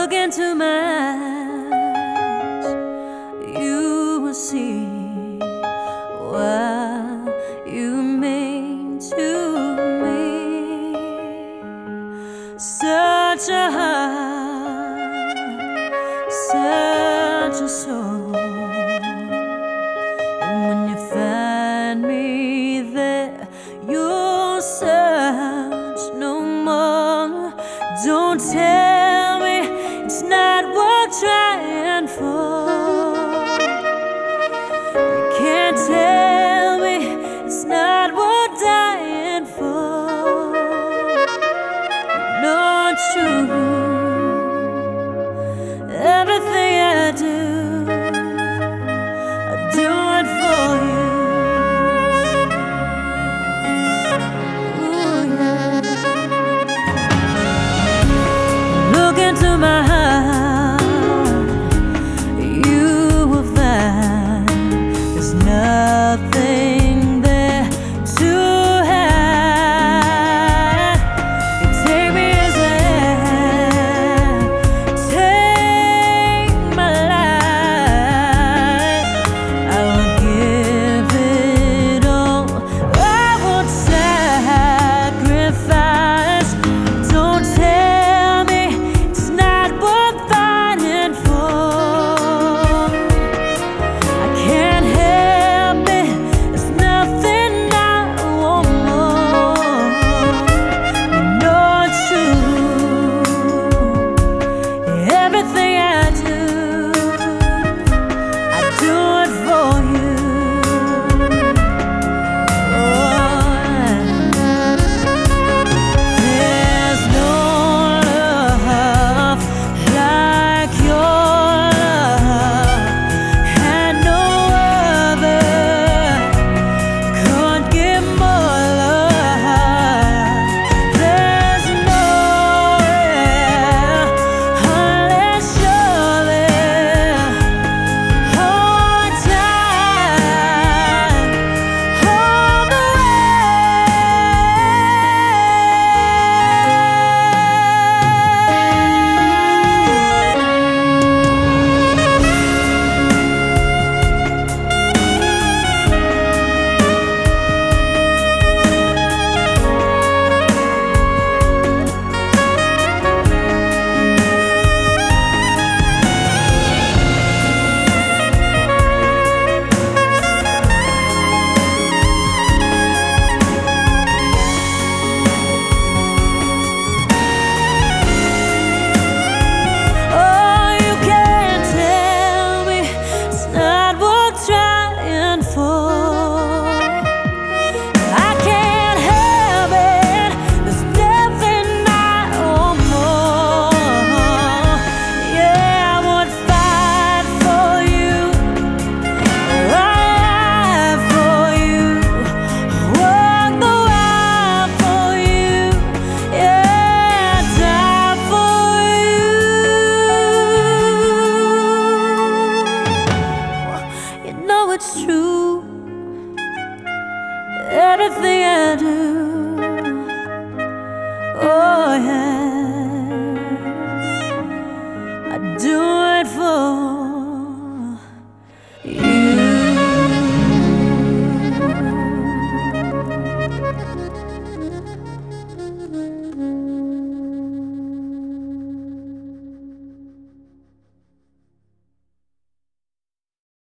Look into my eyes, you will see what you mean to me. Such a heart, such a soul.